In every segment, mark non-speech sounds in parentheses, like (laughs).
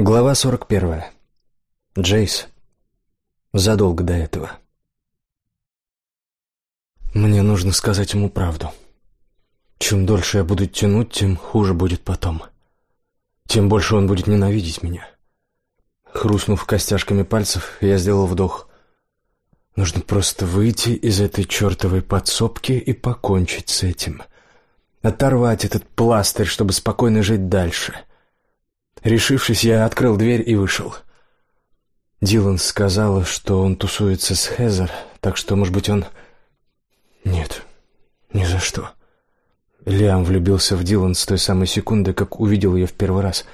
Глава 41. Джейс. Задолго до этого. Мне нужно сказать ему правду. Чем дольше я буду тянуть, тем хуже будет потом. Тем больше он будет ненавидеть меня. Хрустнув костяшками пальцев, я сделал вдох. Нужно просто выйти из этой чертовой подсобки и покончить с этим. Оторвать этот пластырь, чтобы спокойно жить дальше. Решившись, я открыл дверь и вышел. Дилан сказала, что он тусуется с Хезер, так что, может быть, он... Нет, ни за что. Лиам влюбился в Дилан с той самой секунды, как увидел ее в первый раз.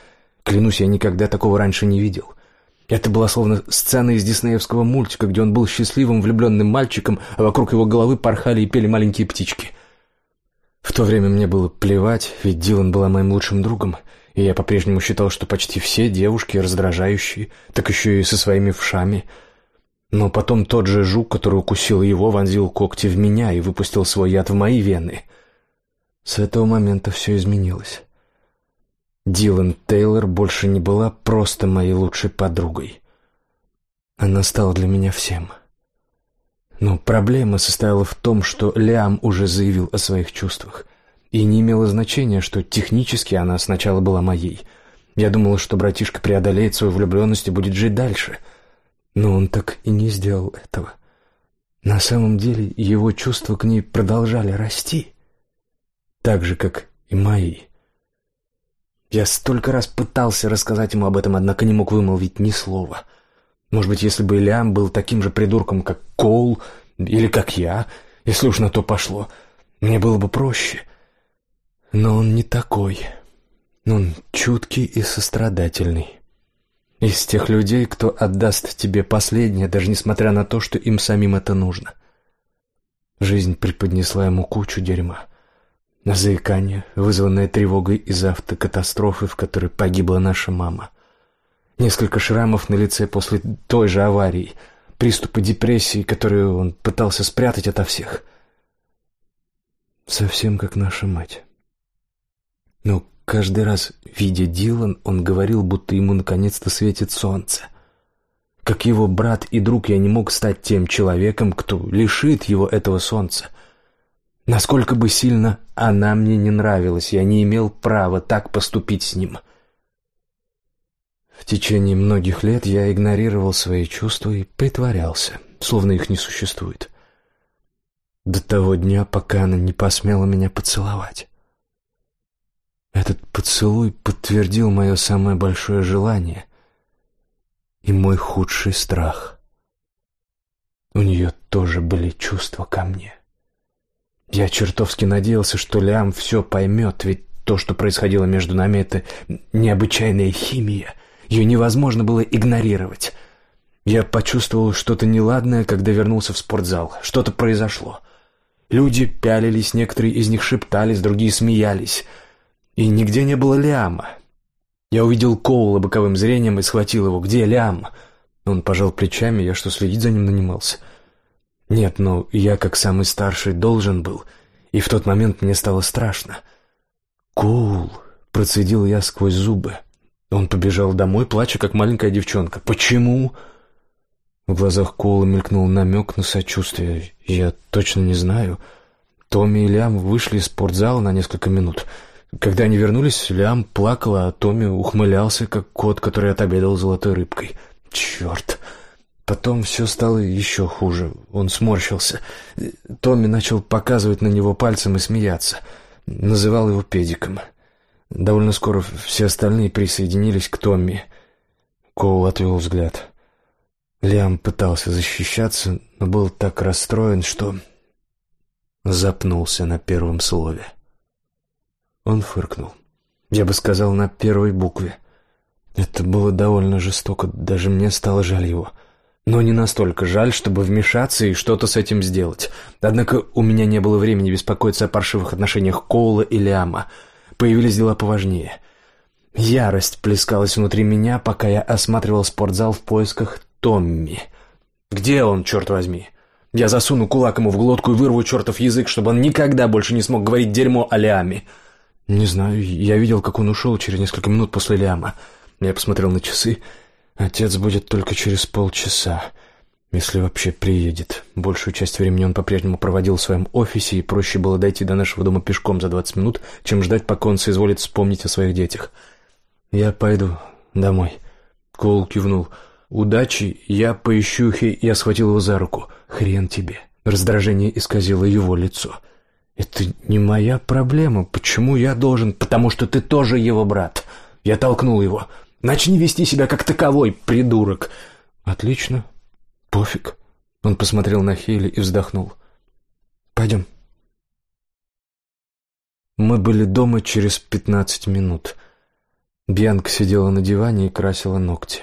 Клянусь, я никогда такого раньше не видел. Это была словно сцена из диснеевского мультика, где он был счастливым влюбленным мальчиком, а вокруг его головы порхали и пели маленькие птички. В то время мне было плевать, ведь Дилан была моим лучшим другом, и я по-прежнему считал, что почти все девушки раздражающие, так еще и со своими вшами. Но потом тот же жук, который укусил его, вонзил когти в меня и выпустил свой яд в мои вены. С этого момента все изменилось. Дилан Тейлор больше не была просто моей лучшей подругой. Она стала для меня всем. Но проблема состояла в том, что Лиам уже заявил о своих чувствах. И не имело значения, что технически она сначала была моей. Я думала, что братишка преодолеет свою влюбленность и будет жить дальше. Но он так и не сделал этого. На самом деле его чувства к ней продолжали расти. Так же, как и мои. Я столько раз пытался рассказать ему об этом, однако не мог вымолвить ни слова. Может быть, если бы Ильям был таким же придурком, как Коул, или как я, если уж на то пошло, мне было бы проще — но он не такой. Он чуткий и сострадательный. Из тех людей, кто отдаст тебе последнее, даже несмотря на то, что им самим это нужно. Жизнь преподнесла ему кучу дерьма. Заикание, вызванное тревогой из-за автокатастрофы, в которой погибла наша мама. Несколько шрамов на лице после той же аварии. Приступы депрессии, которые он пытался спрятать ото всех. Совсем как наша мать. Но каждый раз, видя Дилан, он говорил, будто ему наконец-то светит солнце. Как его брат и друг, я не мог стать тем человеком, кто лишит его этого солнца. Насколько бы сильно она мне не нравилась, я не имел права так поступить с ним. В течение многих лет я игнорировал свои чувства и притворялся, словно их не существует. До того дня, пока она не посмела меня поцеловать. Этот поцелуй подтвердил мое самое большое желание и мой худший страх. У нее тоже были чувства ко мне. Я чертовски надеялся, что Лиам все поймет, ведь то, что происходило между нами, это необычайная химия. Ее невозможно было игнорировать. Я почувствовал что-то неладное, когда вернулся в спортзал. Что-то произошло. Люди пялились, некоторые из них шептались, другие смеялись — и нигде не было Лиама. Я увидел Коула боковым зрением и схватил его. «Где Лиам?» Он пожал плечами, я что, следить за ним нанимался? Нет, но я, как самый старший, должен был, и в тот момент мне стало страшно. «Коул!» — процедил я сквозь зубы. Он побежал домой, плача, как маленькая девчонка. «Почему?» В глазах Коула мелькнул намек на сочувствие. «Я точно не знаю. Томми и Лиам вышли из спортзала на несколько минут». Когда они вернулись, Лям плакала, а Томми ухмылялся, как кот, который отобедал золотой рыбкой. Черт! Потом все стало еще хуже. Он сморщился. Томми начал показывать на него пальцем и смеяться. Называл его педиком. Довольно скоро все остальные присоединились к Томми. Коул отвел взгляд. Лиам пытался защищаться, но был так расстроен, что запнулся на первом слове. Он фыркнул. Я бы сказал, на первой букве. Это было довольно жестоко, даже мне стало жаль его. Но не настолько жаль, чтобы вмешаться и что-то с этим сделать. Однако у меня не было времени беспокоиться о паршивых отношениях Коула и Лиама. Появились дела поважнее. Ярость плескалась внутри меня, пока я осматривал спортзал в поисках Томми. «Где он, черт возьми?» Я засуну кулак ему в глотку и вырву чертов язык, чтобы он никогда больше не смог говорить дерьмо о Лиаме. «Не знаю, я видел, как он ушел через несколько минут после Лиама. Я посмотрел на часы. Отец будет только через полчаса, если вообще приедет. Большую часть времени он по-прежнему проводил в своем офисе, и проще было дойти до нашего дома пешком за двадцать минут, чем ждать, пока он соизволит вспомнить о своих детях. «Я пойду домой». Коул кивнул. «Удачи, я поищу их, и я схватил его за руку. Хрен тебе». Раздражение исказило его лицо. «Это не моя проблема. Почему я должен? Потому что ты тоже его брат». Я толкнул его. «Начни вести себя как таковой, придурок!» «Отлично. Пофиг». Он посмотрел на Хейли и вздохнул. «Пойдем». Мы были дома через пятнадцать минут. Бьянка сидела на диване и красила ногти.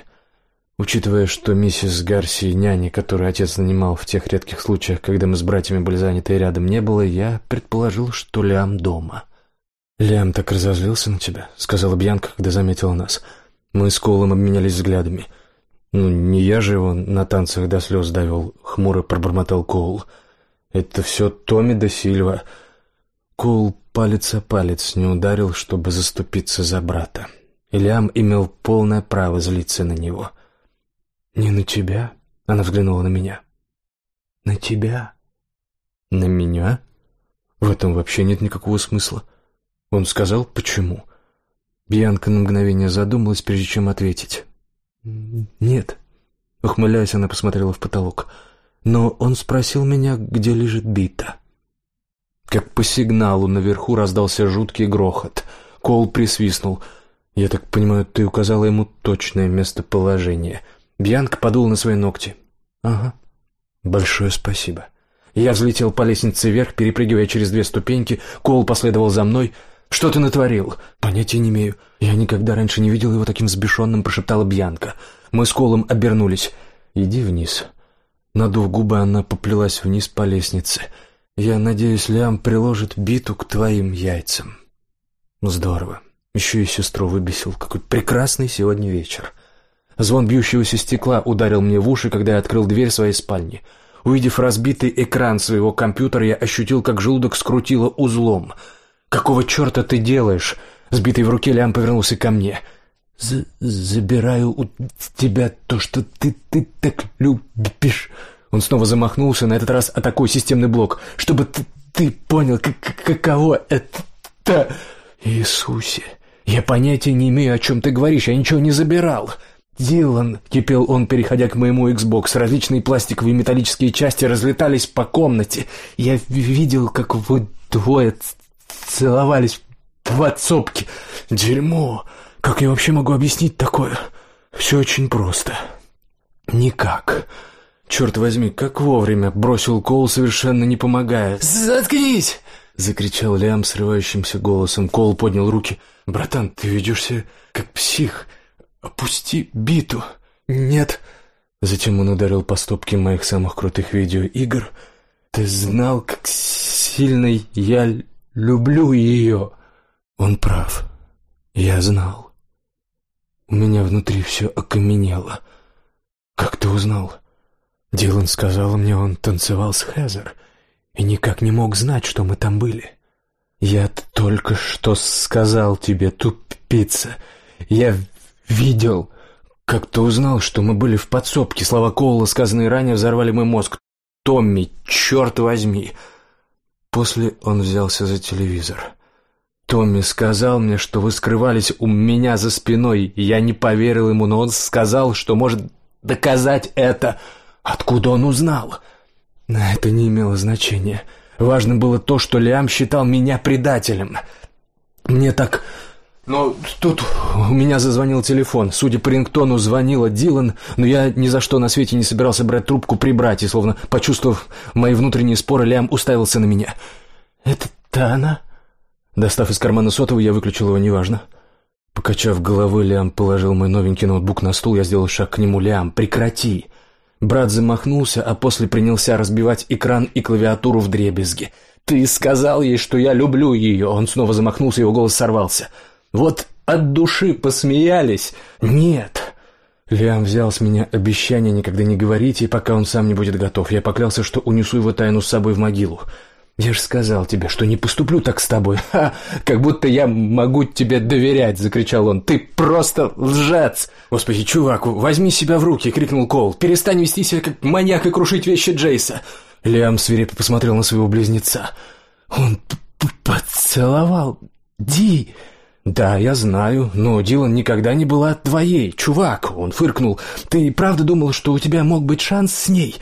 Учитывая, что миссис Гарси, няни, которую отец нанимал в тех редких случаях, когда мы с братьями были заняты и рядом не было, я предположил, что Лям дома. «Лям так разозлился на тебя», — сказала Бьянка, когда заметила нас. Мы с Коулом обменялись взглядами. «Ну, не я же его на танцах до слез довел», — хмуро пробормотал Коул. «Это все Томми да Сильва». Коул палец о палец не ударил, чтобы заступиться за брата. И Лям имел полное право злиться на него — «Не на тебя?» — она взглянула на меня. «На тебя?» «На меня?» В этом вообще нет никакого смысла. Он сказал, почему. Бьянка на мгновение задумалась, прежде чем ответить. «Нет». Ухмыляясь, она посмотрела в потолок. «Но он спросил меня, где лежит бита». Как по сигналу наверху раздался жуткий грохот. Кол присвистнул. «Я так понимаю, ты указала ему точное местоположение». Бьянка подул на свои ногти. «Ага. Большое спасибо». Я взлетел по лестнице вверх, перепрыгивая через две ступеньки. Кол последовал за мной. «Что ты натворил?» «Понятия не имею. Я никогда раньше не видел его таким взбешенным», — прошептала Бьянка. Мы с Колом обернулись. «Иди вниз». Надув губы, она поплелась вниз по лестнице. «Я надеюсь, Лям приложит биту к твоим яйцам». «Здорово. Еще и сестру выбесил. Какой прекрасный сегодня вечер». Звон бьющегося стекла ударил мне в уши, когда я открыл дверь своей спальни. Увидев разбитый экран своего компьютера, я ощутил, как желудок скрутило узлом. «Какого черта ты делаешь?» Сбитый в руке Лиам повернулся ко мне. З «Забираю у тебя то, что ты, ты так любишь». Он снова замахнулся, на этот раз атакуя системный блок. «Чтобы ты, ты понял, как, каково это...» «Иисусе, я понятия не имею, о чем ты говоришь, я ничего не забирал». «Дилан!» — кипел он, переходя к моему Xbox. Различные пластиковые металлические части разлетались по комнате. Я видел, как вы двое целовались в подсобке. Дерьмо! Как я вообще могу объяснить такое? Все очень просто. Никак. Черт возьми, как вовремя бросил Кол, совершенно не помогая. «Заткнись!» — закричал Лиам срывающимся голосом. Кол поднял руки. «Братан, ты ведешься как псих!» «Опусти биту!» «Нет!» Затем он ударил по стопке моих самых крутых видеоигр. «Ты знал, как сильно я люблю ее!» Он прав. Я знал. У меня внутри все окаменело. «Как ты узнал?» Дилан сказал мне, он танцевал с Хезер и никак не мог знать, что мы там были. «Я только что сказал тебе, тупица. Я «Видел. Как ты узнал, что мы были в подсобке? Слова Коула, сказанные ранее, взорвали мой мозг. Томми, черт возьми!» После он взялся за телевизор. Томми сказал мне, что вы скрывались у меня за спиной. Я не поверил ему, но он сказал, что может доказать это. Откуда он узнал? Это не имело значения. Важно было то, что Лиам считал меня предателем. Мне так но тут у меня зазвонил телефон. Судя по рингтону, звонила Дилан, но я ни за что на свете не собирался брать трубку при брате, словно, почувствовав мои внутренние споры, Лям уставился на меня. «Это она?» Достав из кармана сотовый, я выключил его, неважно. Покачав головой, Лям положил мой новенький ноутбук на стул, я сделал шаг к нему. «Лям, прекрати!» Брат замахнулся, а после принялся разбивать экран и клавиатуру в дребезги. «Ты сказал ей, что я люблю ее!» Он снова замахнулся, его голос сорвался. Вот от души посмеялись. Нет. Лиам взял с меня обещание никогда не говорить, и пока он сам не будет готов. Я поклялся, что унесу его тайну с собой в могилу. «Я же сказал тебе, что не поступлю так с тобой. (laughs) Ха! Как будто я могу тебе доверять!» — закричал он. «Ты просто лжец!» «Господи, чувак, возьми себя в руки!» — крикнул Кол. «Перестань вести себя как маньяк и крушить вещи Джейса!» Лиам свирепо посмотрел на своего близнеца. «Он поцеловал Ди!» «Да, я знаю, но Дилан никогда не была твоей, чувак!» Он фыркнул. «Ты правда думал, что у тебя мог быть шанс с ней?»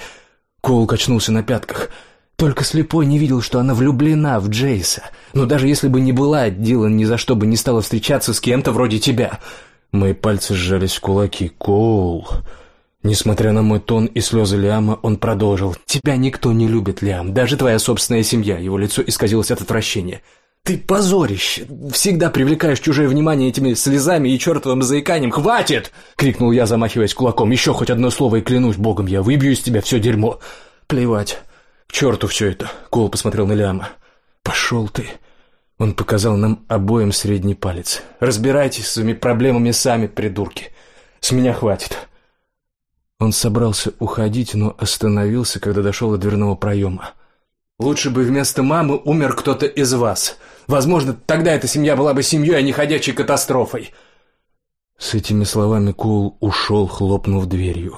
Кол качнулся на пятках. Только слепой не видел, что она влюблена в Джейса. Но даже если бы не была, Дилан ни за что бы не стала встречаться с кем-то вроде тебя. Мои пальцы сжались в кулаки. Кол. Несмотря на мой тон и слезы Лиама, он продолжил. «Тебя никто не любит, Лиам, даже твоя собственная семья». Его лицо исказилось от отвращения. «Ты позорище! Всегда привлекаешь чужое внимание этими слезами и чертовым заиканием! Хватит!» — крикнул я, замахиваясь кулаком. «Еще хоть одно слово, и клянусь богом, я выбью из тебя все дерьмо!» «Плевать. «К черту все это!» — Кол посмотрел на Лиама. «Пошел ты!» Он показал нам обоим средний палец. «Разбирайтесь с своими проблемами сами, придурки. С меня хватит». Он собрался уходить, но остановился, когда дошел до дверного проема. «Лучше бы вместо мамы умер кто-то из вас. Возможно, тогда эта семья была бы семьей, а не ходячей катастрофой». С этими словами Кул ушел, хлопнув дверью.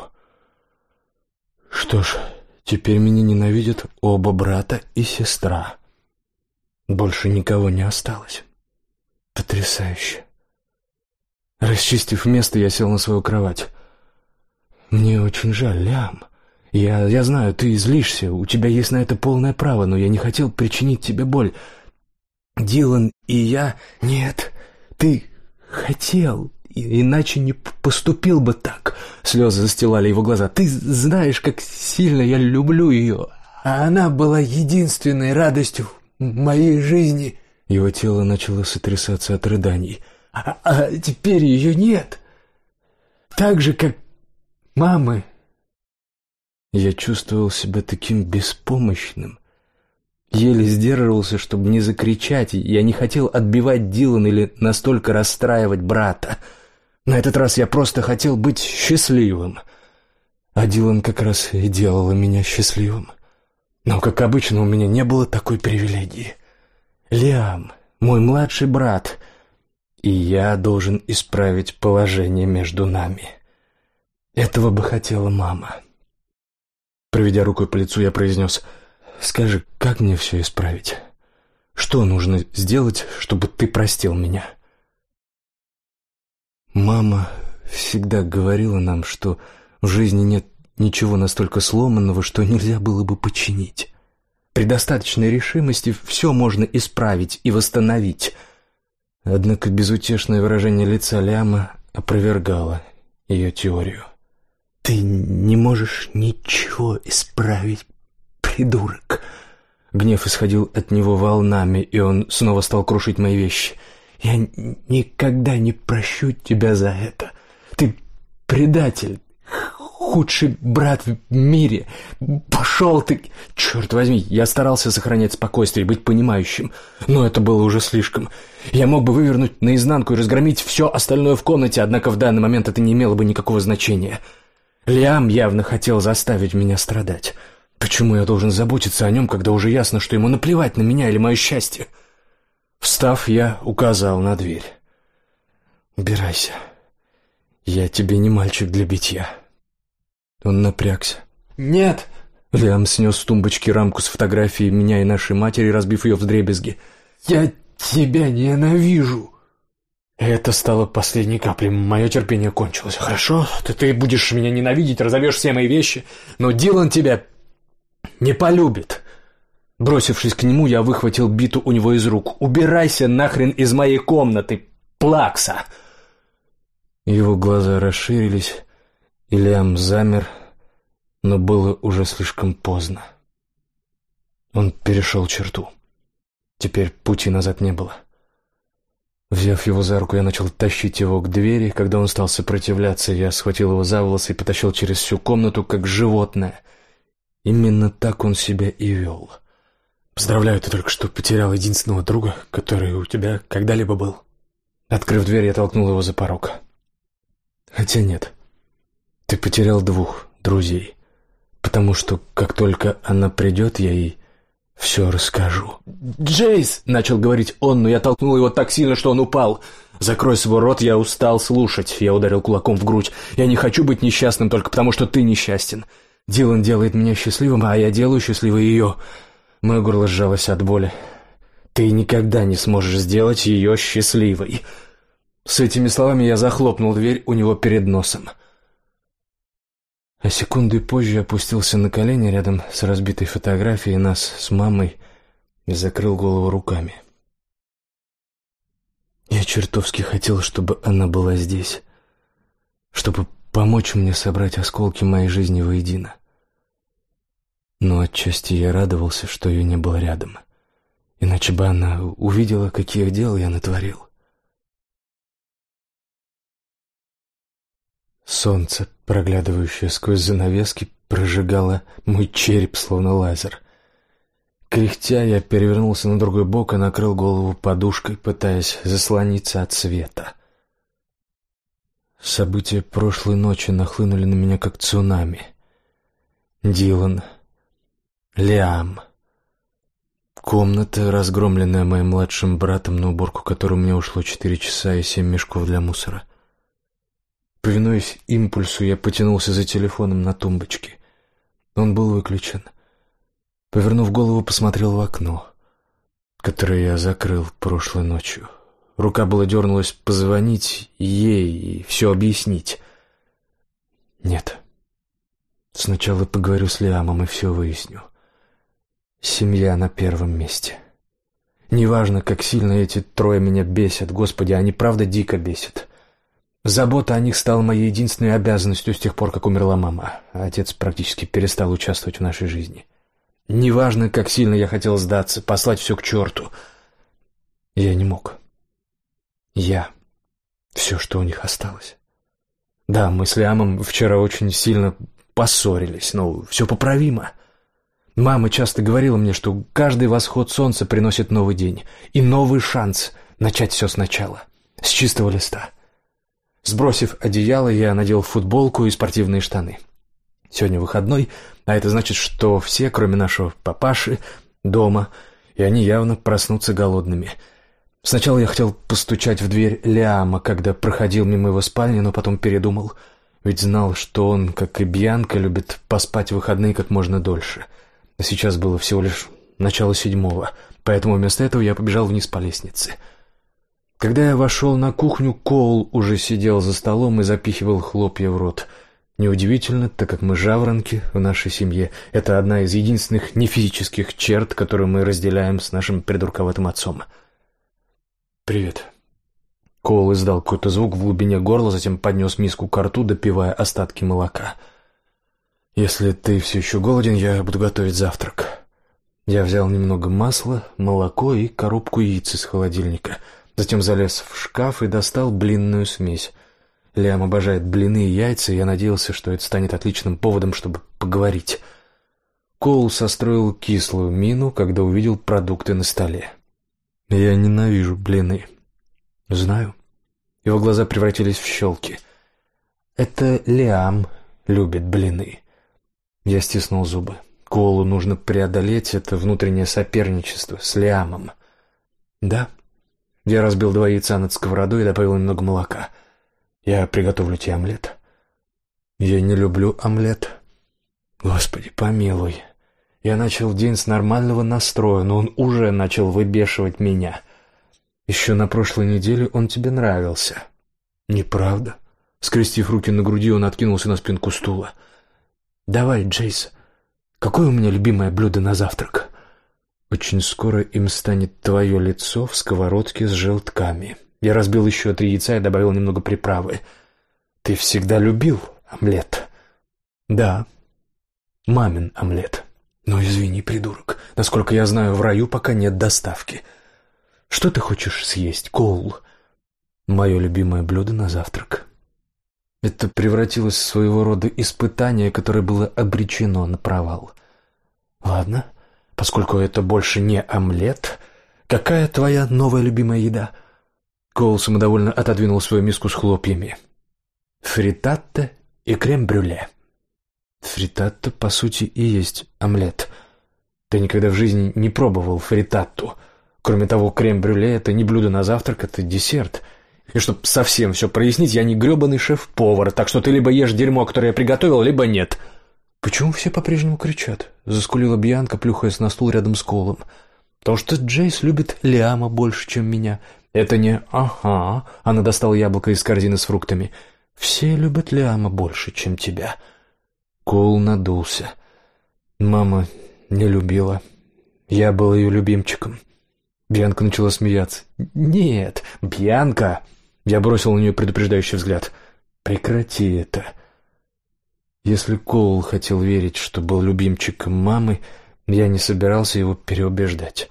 «Что ж, Теперь меня ненавидят оба брата и сестра. Больше никого не осталось. Потрясающе. Расчистив место, я сел на свою кровать. Мне очень жаль, Лям. Я, я знаю, ты злишься, у тебя есть на это полное право, но я не хотел причинить тебе боль. Дилан и я... Нет, ты хотел иначе не поступил бы так. Слезы застилали его глаза. Ты знаешь, как сильно я люблю ее. А она была единственной радостью моей жизни. Его тело начало сотрясаться от рыданий. А, а теперь ее нет. Так же, как мамы. Я чувствовал себя таким беспомощным. Еле сдерживался, чтобы не закричать. Я не хотел отбивать Дилан или настолько расстраивать брата. На этот раз я просто хотел быть счастливым. А Дилан как раз и делала меня счастливым. Но, как обычно, у меня не было такой привилегии. Лиам, мой младший брат, и я должен исправить положение между нами. Этого бы хотела мама. Проведя рукой по лицу, я произнес, «Скажи, как мне все исправить? Что нужно сделать, чтобы ты простил меня?» Мама всегда говорила нам, что в жизни нет ничего настолько сломанного, что нельзя было бы починить. При достаточной решимости все можно исправить и восстановить. Однако безутешное выражение лица Ляма опровергало ее теорию. «Ты не можешь ничего исправить, придурок!» Гнев исходил от него волнами, и он снова стал крушить мои вещи — я никогда не прощу тебя за это. Ты предатель, худший брат в мире. Пошел ты... Черт возьми, я старался сохранять спокойствие и быть понимающим, но это было уже слишком. Я мог бы вывернуть наизнанку и разгромить все остальное в комнате, однако в данный момент это не имело бы никакого значения. Лиам явно хотел заставить меня страдать. Почему я должен заботиться о нем, когда уже ясно, что ему наплевать на меня или мое счастье?» Встав, я указал на дверь. «Убирайся. Я тебе не мальчик для битья». Он напрягся. «Нет!» Лиам снес с тумбочки рамку с фотографией меня и нашей матери, разбив ее вдребезги. «Я тебя ненавижу!» Это стало последней каплей. Мое терпение кончилось. «Хорошо, ты, ты будешь меня ненавидеть, разовьешь все мои вещи, но Дилан тебя не полюбит. Бросившись к нему, я выхватил биту у него из рук. «Убирайся нахрен из моей комнаты, плакса!» Его глаза расширились, и Лиам замер, но было уже слишком поздно. Он перешел черту. Теперь пути назад не было. Взяв его за руку, я начал тащить его к двери. Когда он стал сопротивляться, я схватил его за волосы и потащил через всю комнату, как животное. Именно так он себя и вел. Поздравляю, ты только что потерял единственного друга, который у тебя когда-либо был. Открыв дверь, я толкнул его за порог. Хотя нет. Ты потерял двух друзей, потому что как только она придет, я ей Все расскажу. «Джейс!» — начал говорить он, но я толкнул его так сильно, что он упал. «Закрой свой рот, я устал слушать». Я ударил кулаком в грудь. «Я не хочу быть несчастным только потому, что ты несчастен. Дилан делает меня счастливым, а я делаю счастливой ее». Мое горло сжалось от боли. «Ты никогда не сможешь сделать ее счастливой». С этими словами я захлопнул дверь у него перед носом. А секунды позже опустился на колени рядом с разбитой фотографией нас с мамой и закрыл голову руками. Я чертовски хотел, чтобы она была здесь, чтобы помочь мне собрать осколки моей жизни воедино. Но отчасти я радовался, что ее не было рядом, иначе бы она увидела, каких дел я натворил. Солнце, проглядывающее сквозь занавески, прожигало мой череп, словно лазер. Кряхтя, я перевернулся на другой бок и накрыл голову подушкой, пытаясь заслониться от света. События прошлой ночи нахлынули на меня как цунами. Дилан, Лиам, комната, разгромленная моим младшим братом, на уборку которой у меня ушло четыре часа и семь мешков для мусора. Повинуясь импульсу, я потянулся за телефоном на тумбочке. Он был выключен. Повернув голову, посмотрел в окно, которое я закрыл прошлой ночью. Рука была дернулась позвонить ей и все объяснить. Нет. Сначала поговорю с Лиамом и все выясню. Семья на первом месте. Неважно, как сильно эти трое меня бесят, господи, они правда дико бесят. Забота о них стала моей единственной обязанностью с тех пор, как умерла мама. Отец практически перестал участвовать в нашей жизни. Неважно, как сильно я хотел сдаться, послать все к черту. Я не мог. Я — все, что у них осталось. Да, мы с Лиамом вчера очень сильно поссорились, но все поправимо. Мама часто говорила мне, что каждый восход солнца приносит новый день и новый шанс начать все сначала, с чистого листа — Сбросив одеяло, я надел футболку и спортивные штаны. Сегодня выходной, а это значит, что все, кроме нашего папаши, дома, и они явно проснутся голодными. Сначала я хотел постучать в дверь Лиама, когда проходил мимо его спальни, но потом передумал, ведь знал, что он, как и Бьянка, любит поспать в выходные как можно дольше. А сейчас было всего лишь начало седьмого, поэтому вместо этого я побежал вниз по лестнице — когда я вошел на кухню, Коул уже сидел за столом и запихивал хлопья в рот. Неудивительно, так как мы жаворонки в нашей семье. Это одна из единственных нефизических черт, которые мы разделяем с нашим придурковатым отцом. «Привет». Коул издал какой-то звук в глубине горла, затем поднес миску к рту, допивая остатки молока. «Если ты все еще голоден, я буду готовить завтрак». Я взял немного масла, молоко и коробку яиц из холодильника — Затем залез в шкаф и достал блинную смесь. Лиам обожает блины и яйца, и я надеялся, что это станет отличным поводом, чтобы поговорить. Коул состроил кислую мину, когда увидел продукты на столе. «Я ненавижу блины». «Знаю». Его глаза превратились в щелки. «Это Лиам любит блины». Я стиснул зубы. Коулу нужно преодолеть это внутреннее соперничество с Лиамом. «Да», я разбил два яйца над сковородой и добавил немного молока. Я приготовлю тебе омлет. Я не люблю омлет. Господи, помилуй. Я начал день с нормального настроя, но он уже начал выбешивать меня. Еще на прошлой неделе он тебе нравился. Неправда. Скрестив руки на груди, он откинулся на спинку стула. Давай, Джейс, какое у меня любимое блюдо на завтрак? Очень скоро им станет твое лицо в сковородке с желтками. Я разбил еще три яйца и добавил немного приправы. Ты всегда любил омлет? Да. Мамин омлет. Но извини, придурок. Насколько я знаю, в раю пока нет доставки. Что ты хочешь съесть, Коул? Мое любимое блюдо на завтрак. Это превратилось в своего рода испытание, которое было обречено на провал. Ладно. Поскольку это больше не омлет, какая твоя новая любимая еда? Коул самодовольно отодвинул свою миску с хлопьями. Фритатта и крем-брюле. Фритатта, по сути, и есть омлет. Ты никогда в жизни не пробовал фритатту. Кроме того, крем-брюле — это не блюдо на завтрак, это десерт. И чтобы совсем все прояснить, я не гребаный шеф-повар, так что ты либо ешь дерьмо, которое я приготовил, либо нет». «Почему все по-прежнему кричат?» — заскулила Бьянка, плюхаясь на стул рядом с Колом. «Потому что Джейс любит Лиама больше, чем меня. Это не «ага», — она достала яблоко из корзины с фруктами. «Все любят Лиама больше, чем тебя». Кол надулся. Мама не любила. Я был ее любимчиком. Бьянка начала смеяться. «Нет, Бьянка!» Я бросил на нее предупреждающий взгляд. «Прекрати это!» Если Коул хотел верить, что был любимчиком мамы, я не собирался его переубеждать.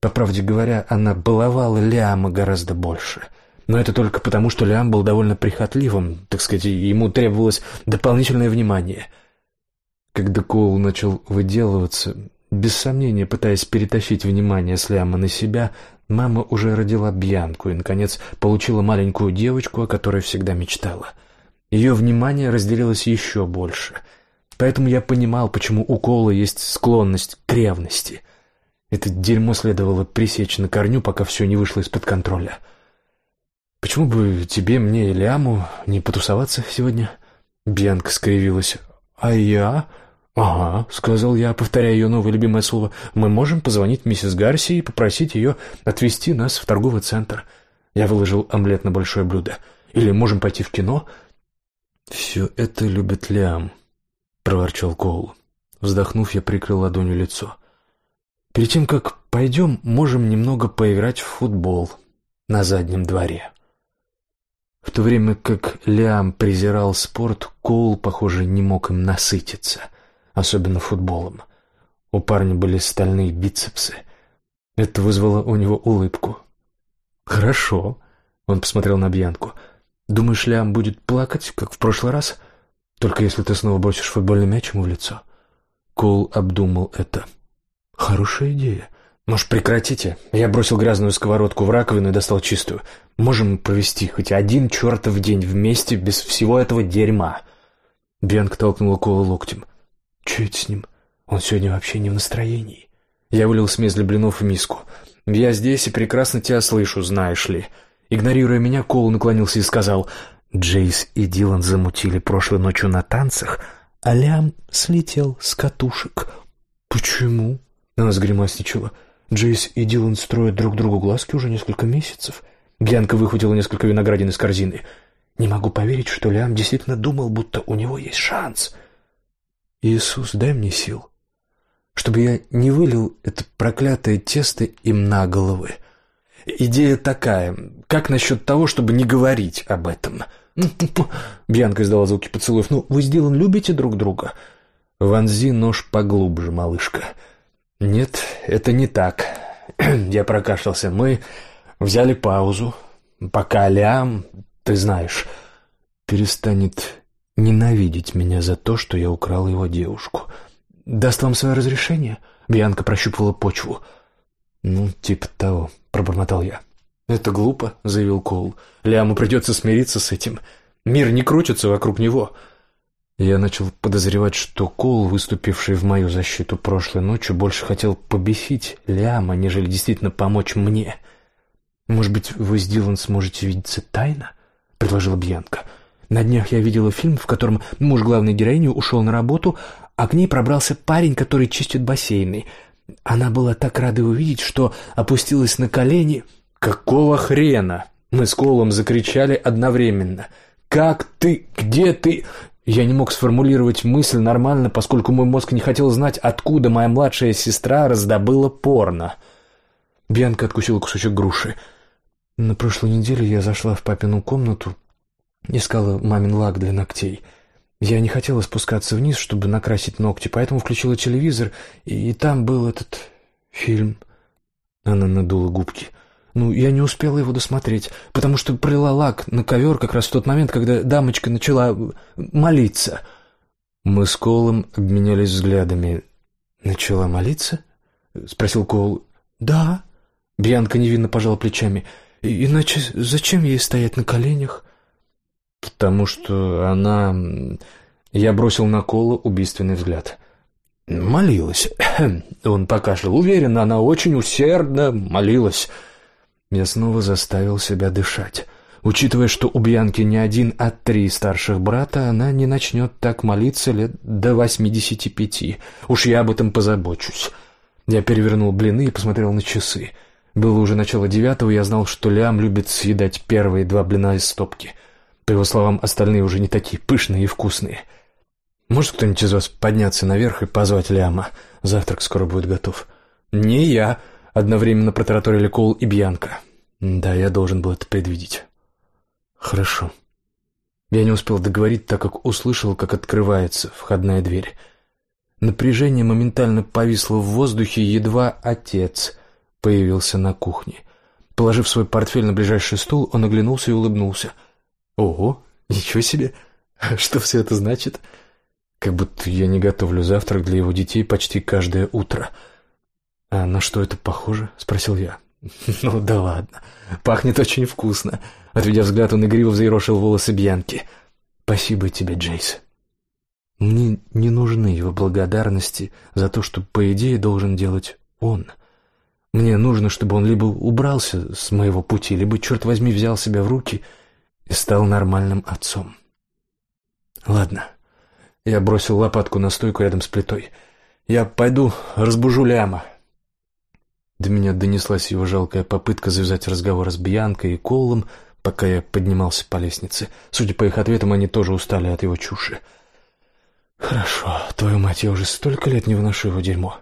По правде говоря, она баловала Ляма гораздо больше. Но это только потому, что Лям был довольно прихотливым, так сказать, ему требовалось дополнительное внимание — когда Коул начал выделываться, без сомнения пытаясь перетащить внимание Сляма на себя, мама уже родила Бьянку и, наконец, получила маленькую девочку, о которой всегда мечтала. Ее внимание разделилось еще больше. Поэтому я понимал, почему у Коула есть склонность к ревности. Это дерьмо следовало пресечь на корню, пока все не вышло из-под контроля. «Почему бы тебе, мне и Ляму не потусоваться сегодня?» Бьянка скривилась. «А я?» «Ага», — сказал я, повторяя ее новое любимое слово. «Мы можем позвонить миссис Гарси и попросить ее отвезти нас в торговый центр». Я выложил омлет на большое блюдо. «Или можем пойти в кино?» «Все это любит Лиам», — проворчал Коул. Вздохнув, я прикрыл ладонью лицо. «Перед тем, как пойдем, можем немного поиграть в футбол на заднем дворе». В то время как Лиам презирал спорт, Коул, похоже, не мог им насытиться, особенно футболом. У парня были стальные бицепсы. Это вызвало у него улыбку. «Хорошо», — он посмотрел на Бьянку. «Думаешь, Лиам будет плакать, как в прошлый раз? Только если ты снова бросишь футбольный мяч ему в лицо?» Коул обдумал это. «Хорошая идея. Может, прекратите? Я бросил грязную сковородку в раковину и достал чистую. Можем провести хоть один чертов день вместе без всего этого дерьма. Бьянка толкнула Кола локтем. Че это с ним? Он сегодня вообще не в настроении. Я вылил смесь для блинов в миску. Я здесь и прекрасно тебя слышу, знаешь ли. Игнорируя меня, Кол наклонился и сказал... Джейс и Дилан замутили прошлой ночью на танцах, а Лям слетел с катушек. «Почему?» — она сгримасничала. Джейс и Дилан строят друг другу глазки уже несколько месяцев. Бьянка выхватила несколько виноградин из корзины. Не могу поверить, что Лиам действительно думал, будто у него есть шанс. Иисус, дай мне сил, чтобы я не вылил это проклятое тесто им на головы. Идея такая. Как насчет того, чтобы не говорить об этом? (laughs) Бьянка издала звуки поцелуев. Ну, вы с Дилан любите друг друга? Вонзи нож поглубже, малышка. «Нет, это не так». (clears throat) Я прокашлялся. «Мы взяли паузу, пока Лиам, ты знаешь, перестанет ненавидеть меня за то, что я украл его девушку. Даст вам свое разрешение?» Бьянка прощупывала почву. «Ну, типа того», — пробормотал я. «Это глупо», — заявил Коул. «Лиаму придется смириться с этим. Мир не крутится вокруг него». Я начал подозревать, что Коул, выступивший в мою защиту прошлой ночью, больше хотел побесить Лиама, нежели действительно помочь мне. «Может быть, вы с Дилан сможете видеться тайно?» — предложила Бьянка. «На днях я видела фильм, в котором муж главной героини ушел на работу, а к ней пробрался парень, который чистит бассейны. Она была так рада увидеть, что опустилась на колени. «Какого хрена?» Мы с Колом закричали одновременно. «Как ты? Где ты?» Я не мог сформулировать мысль нормально, поскольку мой мозг не хотел знать, откуда моя младшая сестра раздобыла порно. Бьянка откусила кусочек груши. На прошлой неделе я зашла в папину комнату, искала мамин лак для ногтей. Я не хотела спускаться вниз, чтобы накрасить ногти, поэтому включила телевизор, и, там был этот фильм. Она надула губки. — ну, я не успела его досмотреть, потому что пролила лак на ковер как раз в тот момент, когда дамочка начала молиться. Мы с Колом обменялись взглядами. «Начала молиться?» — спросил Кол. «Да». Бьянка невинно пожала плечами. «Иначе зачем ей стоять на коленях?» «Потому что она...» Я бросил на Кола убийственный взгляд. Молилась. (clears throat) Он покашлял. Уверенно, она очень усердно молилась. Я снова заставил себя дышать. Учитывая, что у Бьянки не один, а три старших брата, она не начнет так молиться лет до восьмидесяти пяти. Уж я об этом позабочусь. Я перевернул блины и посмотрел на часы. Было уже начало девятого, я знал, что Лям любит съедать первые два блина из стопки. По его словам, остальные уже не такие пышные и вкусные. Может кто-нибудь из вас подняться наверх и позвать Ляма? Завтрак скоро будет готов. Не я, одновременно протараторили Коул и Бьянка. Да, я должен был это предвидеть. Хорошо. Я не успел договорить, так как услышал, как открывается входная дверь. Напряжение моментально повисло в воздухе, едва отец появился на кухне. Положив свой портфель на ближайший стул, он оглянулся и улыбнулся. «Ого, ничего себе! (laughs) Что все это значит?» Как будто я не готовлю завтрак для его детей почти каждое утро. «А на что это похоже?» — спросил я. (laughs) «Ну да ладно. Пахнет очень вкусно». Отведя взгляд, он игриво взъерошил волосы Бьянки. «Спасибо тебе, Джейс. Мне не нужны его благодарности за то, что, по идее, должен делать он. Мне нужно, чтобы он либо убрался с моего пути, либо, черт возьми, взял себя в руки и стал нормальным отцом. Ладно». Я бросил лопатку на стойку рядом с плитой. «Я пойду разбужу Ляма». До меня донеслась его жалкая попытка завязать разговор с Бьянкой и Коллом, пока я поднимался по лестнице. Судя по их ответам, они тоже устали от его чуши. «Хорошо, твою мать, я уже столько лет не выношу его дерьмо».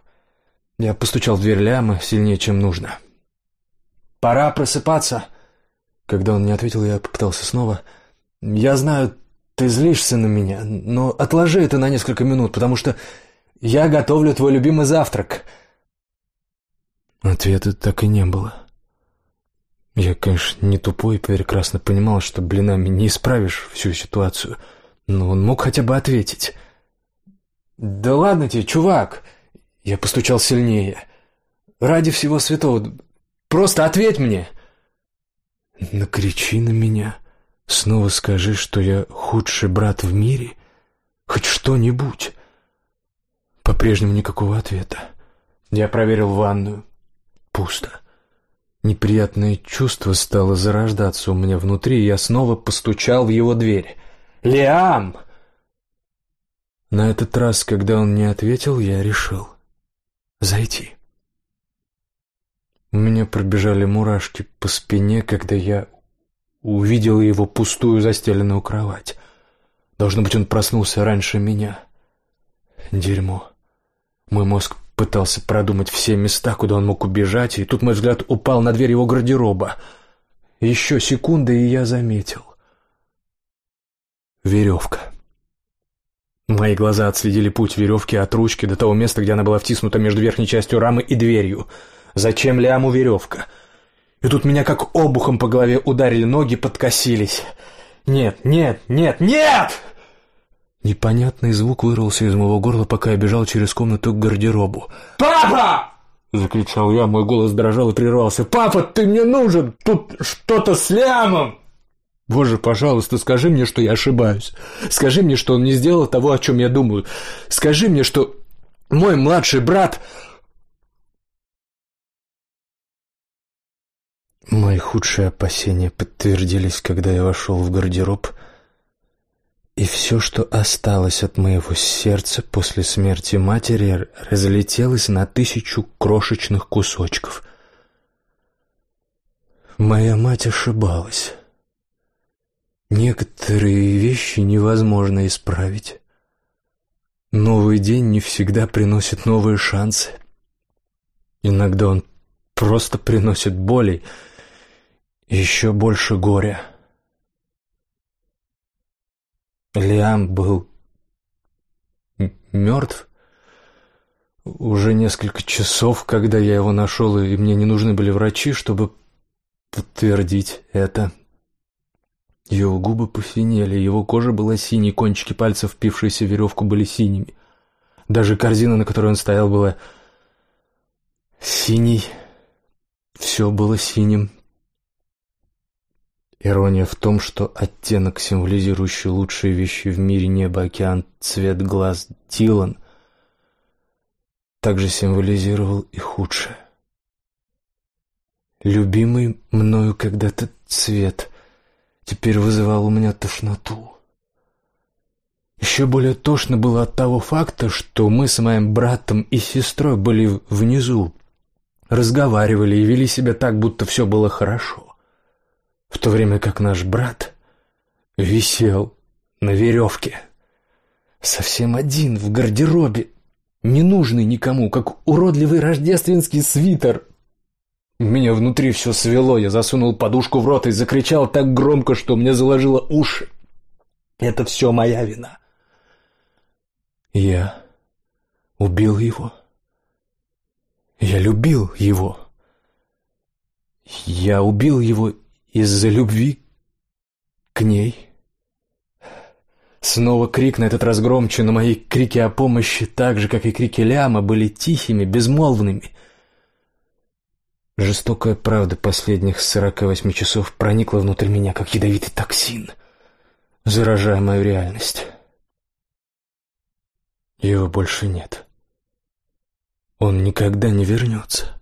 Я постучал в дверь Ляма сильнее, чем нужно. «Пора просыпаться!» Когда он не ответил, я попытался снова. «Я знаю, ты злишься на меня, но отложи это на несколько минут, потому что я готовлю твой любимый завтрак». Ответа так и не было. Я, конечно, не тупой и прекрасно понимал, что блинами не исправишь всю ситуацию, но он мог хотя бы ответить. «Да ладно тебе, чувак!» Я постучал сильнее. «Ради всего святого, просто ответь мне!» «Накричи на меня!» Снова скажи, что я худший брат в мире? Хоть что-нибудь. По-прежнему никакого ответа. Я проверил ванную. Пусто. Неприятное чувство стало зарождаться у меня внутри, и я снова постучал в его дверь. «Лиам!» На этот раз, когда он не ответил, я решил зайти. У меня пробежали мурашки по спине, когда я увидела его пустую застеленную кровать. Должно быть, он проснулся раньше меня. Дерьмо. Мой мозг пытался продумать все места, куда он мог убежать, и тут мой взгляд упал на дверь его гардероба. Еще секунда, и я заметил. Веревка. Мои глаза отследили путь веревки от ручки до того места, где она была втиснута между верхней частью рамы и дверью. Зачем Ляму веревка? — и тут меня как обухом по голове ударили, ноги подкосились. «Нет, нет, нет, нет!» Непонятный звук вырвался из моего горла, пока я бежал через комнату к гардеробу. «Папа!» — закричал я, мой голос дрожал и прервался. «Папа, ты мне нужен! Тут что-то с лямом!» «Боже, пожалуйста, скажи мне, что я ошибаюсь. Скажи мне, что он не сделал того, о чем я думаю. Скажи мне, что мой младший брат Мои худшие опасения подтвердились, когда я вошел в гардероб, и все, что осталось от моего сердца после смерти матери, разлетелось на тысячу крошечных кусочков. Моя мать ошибалась. Некоторые вещи невозможно исправить. Новый день не всегда приносит новые шансы. Иногда он просто приносит боли, еще больше горя. Лиам был мертв. Уже несколько часов, когда я его нашел, и мне не нужны были врачи, чтобы подтвердить это. Его губы посинели, его кожа была синей, кончики пальцев, впившиеся в веревку, были синими. Даже корзина, на которой он стоял, была синей. Все было синим. Ирония в том, что оттенок, символизирующий лучшие вещи в мире, небо, океан, цвет глаз Дилан, также символизировал и худшее. Любимый мною когда-то цвет теперь вызывал у меня тошноту. Еще более тошно было от того факта, что мы с моим братом и сестрой были внизу, разговаривали и вели себя так, будто все было хорошо, в то время как наш брат висел на веревке, совсем один в гардеробе, ненужный никому, как уродливый рождественский свитер. Меня внутри все свело, я засунул подушку в рот и закричал так громко, что мне заложило уши. Это все моя вина. Я убил его. Я любил его. Я убил его из-за любви к ней. Снова крик, на этот раз громче, но мои крики о помощи, так же, как и крики Ляма, были тихими, безмолвными. Жестокая правда последних сорока восьми часов проникла внутрь меня, как ядовитый токсин, заражая мою реальность. Его больше нет. Он никогда не вернется.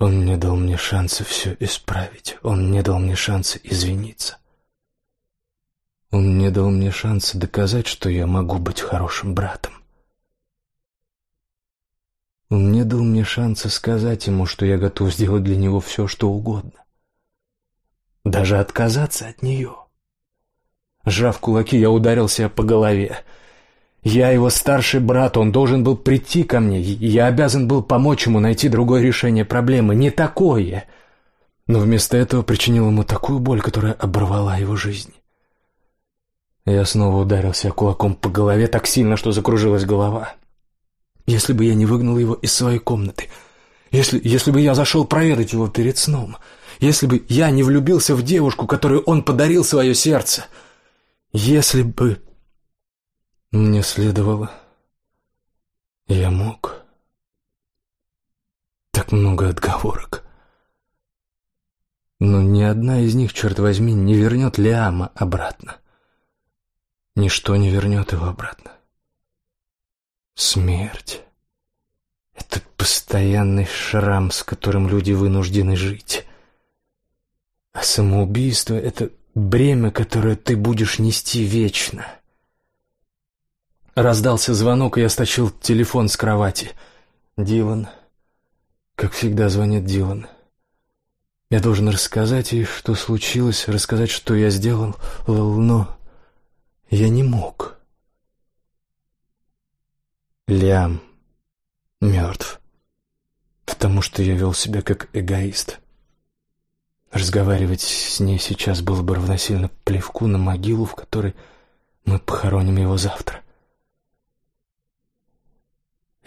Он не дал мне шанса все исправить. Он не дал мне шанса извиниться. Он не дал мне шанса доказать, что я могу быть хорошим братом. Он не дал мне шанса сказать ему, что я готов сделать для него все, что угодно. Даже отказаться от нее. Сжав кулаки, я ударил себя по голове. Я его старший брат, он должен был прийти ко мне, я обязан был помочь ему найти другое решение проблемы, не такое. Но вместо этого причинил ему такую боль, которая оборвала его жизнь. Я снова ударился кулаком по голове так сильно, что закружилась голова. Если бы я не выгнал его из своей комнаты, если, если бы я зашел проведать его перед сном, если бы я не влюбился в девушку, которой он подарил свое сердце — если бы мне следовало, я мог. Так много отговорок. Но ни одна из них, черт возьми, не вернет Лиама обратно. Ничто не вернет его обратно. Смерть — это постоянный шрам, с которым люди вынуждены жить. А самоубийство — это бремя, которое ты будешь нести вечно. Раздался звонок, и я стащил телефон с кровати. Дилан. Как всегда звонит Дилан. Я должен рассказать ей, что случилось, рассказать, что я сделал, но я не мог. Лям мертв, потому что я вел себя как эгоист. Разговаривать с ней сейчас было бы равносильно плевку на могилу, в которой мы похороним его завтра.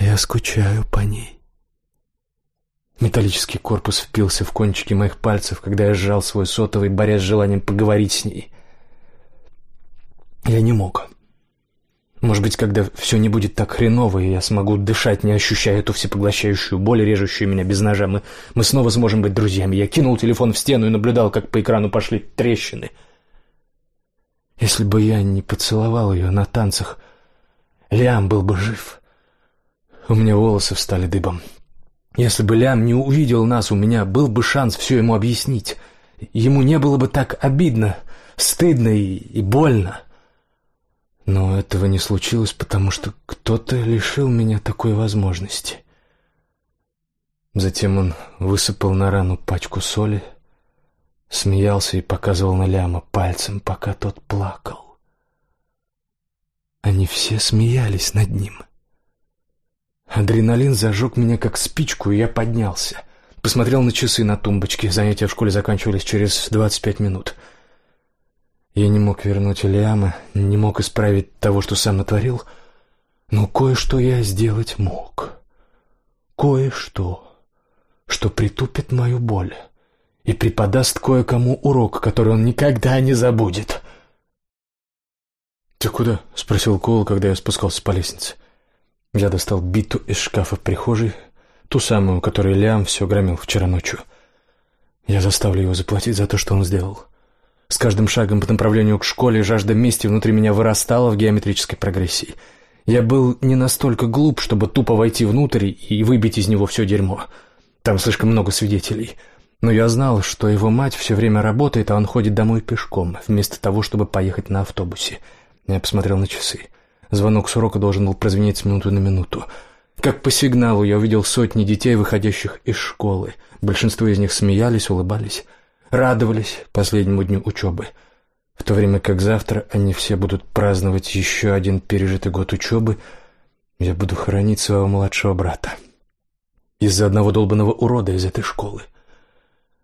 Я скучаю по ней. Металлический корпус впился в кончики моих пальцев, когда я сжал свой сотовый, борясь с желанием поговорить с ней. Я не мог. Может быть, когда все не будет так хреново, и я смогу дышать, не ощущая эту всепоглощающую боль, режущую меня без ножа, мы, мы снова сможем быть друзьями. Я кинул телефон в стену и наблюдал, как по экрану пошли трещины. Если бы я не поцеловал ее на танцах, Лиам был бы жив. У меня волосы встали дыбом. Если бы Лиам не увидел нас, у меня был бы шанс все ему объяснить. Ему не было бы так обидно, стыдно и, и больно. — но этого не случилось, потому что кто-то лишил меня такой возможности. Затем он высыпал на рану пачку соли, смеялся и показывал на ляма пальцем, пока тот плакал. Они все смеялись над ним. Адреналин зажег меня как спичку, и я поднялся. Посмотрел на часы на тумбочке, занятия в школе заканчивались через двадцать пять минут — я не мог вернуть Лиама, не мог исправить того, что сам натворил, но кое-что я сделать мог. Кое-что, что притупит мою боль и преподаст кое-кому урок, который он никогда не забудет. «Ты куда?» — спросил Коул, когда я спускался по лестнице. Я достал биту из шкафа в прихожей, ту самую, которую Лиам все громил вчера ночью. Я заставлю его заплатить за то, что он сделал. С каждым шагом по направлению к школе жажда мести внутри меня вырастала в геометрической прогрессии. Я был не настолько глуп, чтобы тупо войти внутрь и выбить из него все дерьмо. Там слишком много свидетелей. Но я знал, что его мать все время работает, а он ходит домой пешком, вместо того, чтобы поехать на автобусе. Я посмотрел на часы. Звонок с урока должен был прозвенеть с минуты на минуту. Как по сигналу я увидел сотни детей, выходящих из школы. Большинство из них смеялись, улыбались, радовались последнему дню учебы. В то время как завтра они все будут праздновать еще один пережитый год учебы, я буду хоронить своего младшего брата. Из-за одного долбанного урода из этой школы.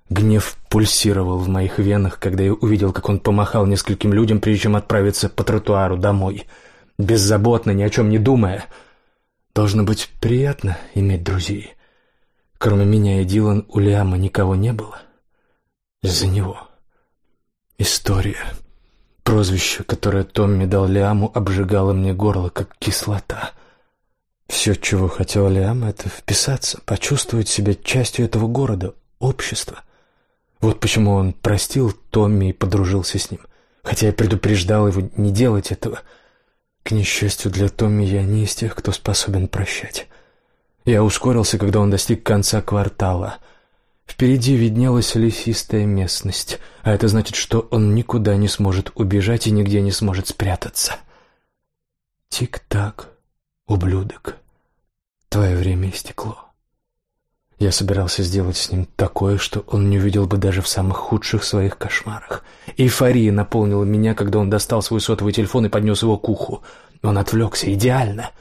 Гнев пульсировал в моих венах, когда я увидел, как он помахал нескольким людям, прежде чем отправиться по тротуару домой. Беззаботно, ни о чем не думая. Должно быть приятно иметь друзей. Кроме меня и Дилан, у Лиама никого не было. Из-за него. История. Прозвище, которое Томми дал Лиаму, обжигало мне горло, как кислота. Все, чего хотел Лиам, это вписаться, почувствовать себя частью этого города, общества. Вот почему он простил Томми и подружился с ним, хотя я предупреждал его не делать этого. К несчастью для Томми, я не из тех, кто способен прощать. Я ускорился, когда он достиг конца квартала. Впереди виднелась лесистая местность, а это значит, что он никуда не сможет убежать и нигде не сможет спрятаться. Тик-так, ублюдок, твое время истекло. Я собирался сделать с ним такое, что он не увидел бы даже в самых худших своих кошмарах. Эйфория наполнила меня, когда он достал свой сотовый телефон и поднес его к уху. Он отвлекся идеально.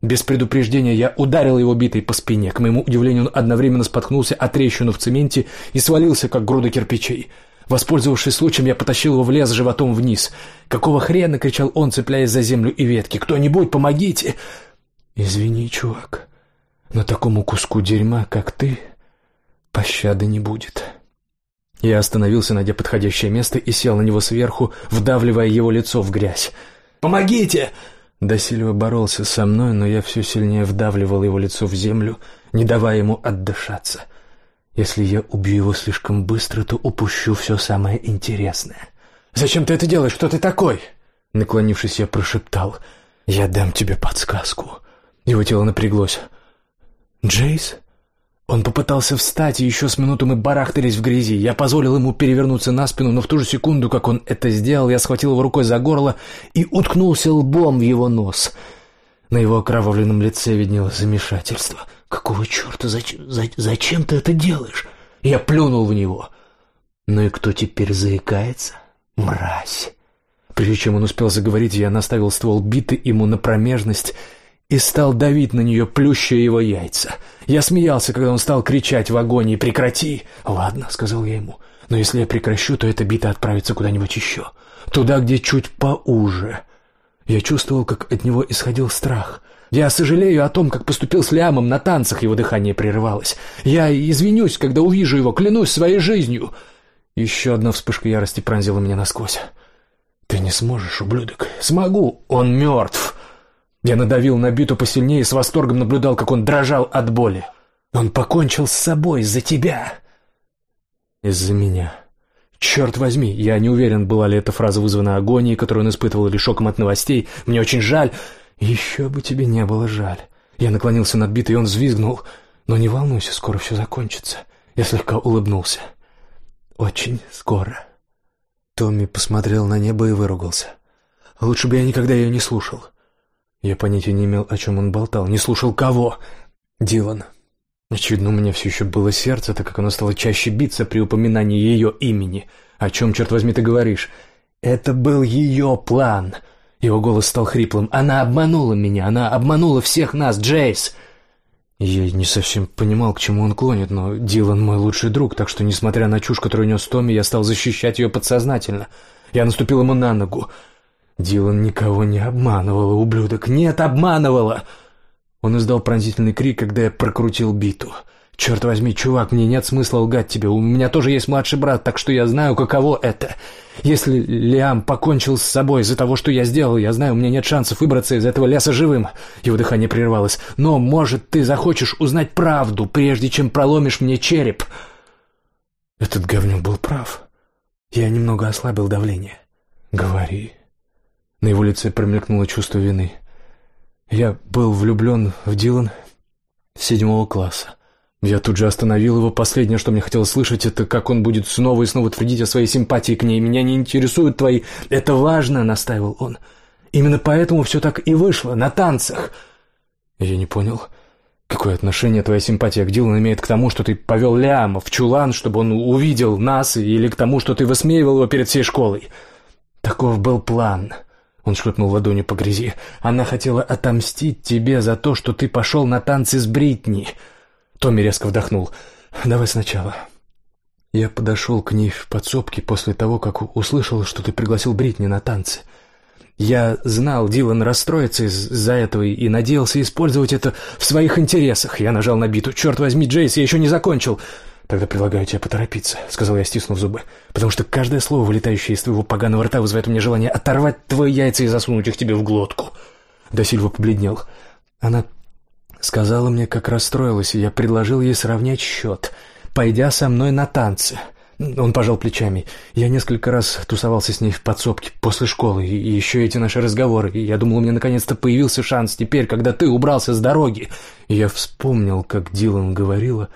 Без предупреждения я ударил его битой по спине. К моему удивлению, он одновременно споткнулся о трещину в цементе и свалился, как груда кирпичей. Воспользовавшись случаем, я потащил его в лес животом вниз. «Какого хрена?» — кричал он, цепляясь за землю и ветки. «Кто-нибудь, помогите!» «Извини, чувак», но такому куску дерьма, как ты, пощады не будет. Я остановился, найдя подходящее место, и сел на него сверху, вдавливая его лицо в грязь. «Помогите!» Досильва боролся со мной, но я все сильнее вдавливал его лицо в землю, не давая ему отдышаться. Если я убью его слишком быстро, то упущу все самое интересное. «Зачем ты это делаешь? Кто ты такой?» Наклонившись, я прошептал. «Я дам тебе подсказку». Его тело напряглось. «Джейс?» Он попытался встать, и еще с минуту мы барахтались в грязи. Я позволил ему перевернуться на спину, но в ту же секунду, как он это сделал, я схватил его рукой за горло и уткнулся лбом в его нос. На его окровавленном лице виднелось замешательство. «Какого черта? Зачем, за, зачем ты это делаешь?» Я плюнул в него. «Ну и кто теперь заикается? Мразь!» Прежде чем он успел заговорить, я наставил ствол биты ему на промежность и стал давить на нее, плюща его яйца. Я смеялся, когда он стал кричать в агонии «Прекрати!» «Ладно», — сказал я ему, — «но если я прекращу, то эта бита отправится куда-нибудь еще, туда, где чуть поуже». Я чувствовал, как от него исходил страх. Я сожалею о том, как поступил с Лямом на танцах, его дыхание прерывалось. Я извинюсь, когда увижу его, клянусь своей жизнью. Еще одна вспышка ярости пронзила меня насквозь. «Ты не сможешь, ублюдок». «Смогу, он мертв». Я надавил на биту посильнее и с восторгом наблюдал, как он дрожал от боли. Он покончил с собой из-за тебя. Из-за меня. Черт возьми, я не уверен, была ли эта фраза вызвана агонией, которую он испытывал, или шоком от новостей. Мне очень жаль. Еще бы тебе не было жаль. Я наклонился над битой, и он взвизгнул. Но не волнуйся, скоро все закончится. Я слегка улыбнулся. Очень скоро. Томми посмотрел на небо и выругался. Лучше бы я никогда ее не слушал. Я понятия не имел, о чем он болтал, не слушал кого. Дилан. Очевидно, у меня все еще было сердце, так как оно стало чаще биться при упоминании ее имени. О чем, черт возьми, ты говоришь? Это был ее план. Его голос стал хриплым. Она обманула меня, она обманула всех нас, Джейс. Я не совсем понимал, к чему он клонит, но Дилан мой лучший друг, так что, несмотря на чушь, которую нес Томми, я стал защищать ее подсознательно. Я наступил ему на ногу. Дилан никого не обманывала, ублюдок. Нет, обманывала. Он издал пронзительный крик, когда я прокрутил биту. Черт возьми, чувак, мне нет смысла лгать тебе. У меня тоже есть младший брат, так что я знаю, каково это. Если Лиам покончил с собой из-за того, что я сделал, я знаю, у меня нет шансов выбраться из этого леса живым. Его дыхание прервалось. Но, может, ты захочешь узнать правду, прежде чем проломишь мне череп. Этот говнюк был прав. Я немного ослабил давление. Говори. На его лице промелькнуло чувство вины. Я был влюблен в Дилан седьмого класса. Я тут же остановил его. Последнее, что мне хотелось слышать, это как он будет снова и снова твердить о своей симпатии к ней. «Меня не интересуют твои...» «Это важно», — настаивал он. «Именно поэтому все так и вышло, на танцах». Я не понял, какое отношение твоя симпатия к Дилану имеет к тому, что ты повел Ляма в чулан, чтобы он увидел нас, или к тому, что ты высмеивал его перед всей школой. Таков был план. Он шлепнул ладонью по грязи. Она хотела отомстить тебе за то, что ты пошел на танцы с Бритни. Томми резко вдохнул. «Давай сначала». Я подошел к ней в подсобке после того, как услышал, что ты пригласил Бритни на танцы. Я знал, Дилан расстроится из-за этого и надеялся использовать это в своих интересах. Я нажал на биту. «Черт возьми, Джейс, я еще не закончил!» «Тогда предлагаю тебе поторопиться», — сказал я, стиснув зубы, «потому что каждое слово, вылетающее из твоего поганого рта, вызывает у меня желание оторвать твои яйца и засунуть их тебе в глотку». Да Сильва побледнел. Она Сказала мне, как расстроилась, и я предложил ей сравнять счет, пойдя со мной на танцы. Он пожал плечами. Я несколько раз тусовался с ней в подсобке после школы, и еще эти наши разговоры. И я думал, у меня наконец-то появился шанс теперь, когда ты убрался с дороги. И я вспомнил, как Дилан говорила,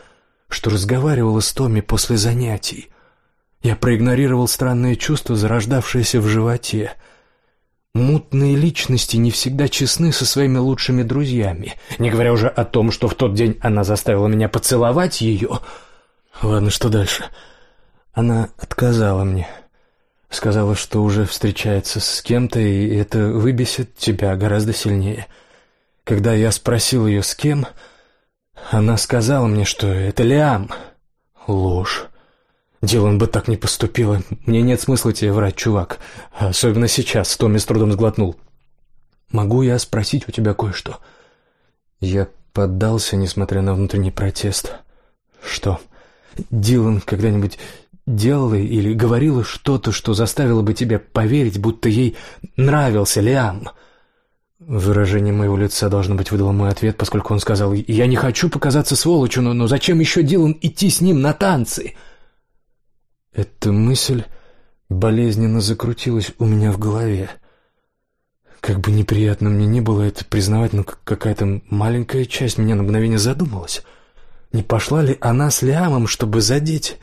что разговаривала с Томми после занятий. Я проигнорировал странное чувство, зарождавшееся в животе — Мутные личности не всегда честны со своими лучшими друзьями, не говоря уже о том, что в тот день она заставила меня поцеловать ее. Ладно, что дальше? Она отказала мне. Сказала, что уже встречается с кем-то, и это выбесит тебя гораздо сильнее. Когда я спросил ее, с кем, она сказала мне, что это Лиам. Ложь. Дилан бы так не поступила. Мне нет смысла тебе врать, чувак. Особенно сейчас, Томми с трудом сглотнул. Могу я спросить у тебя кое-что? Я поддался, несмотря на внутренний протест. Что? Дилан когда-нибудь делала или говорила что-то, что заставило бы тебя поверить, будто ей нравился Лиам? Выражение моего лица, должно быть, выдало мой ответ, поскольку он сказал, «Я не хочу показаться сволочью, но, но зачем еще Дилан идти с ним на танцы?» Эта мысль болезненно закрутилась у меня в голове. Как бы неприятно мне не было это признавать, но какая-то маленькая часть меня на мгновение задумалась. Не пошла ли она с Лиамом, чтобы задеть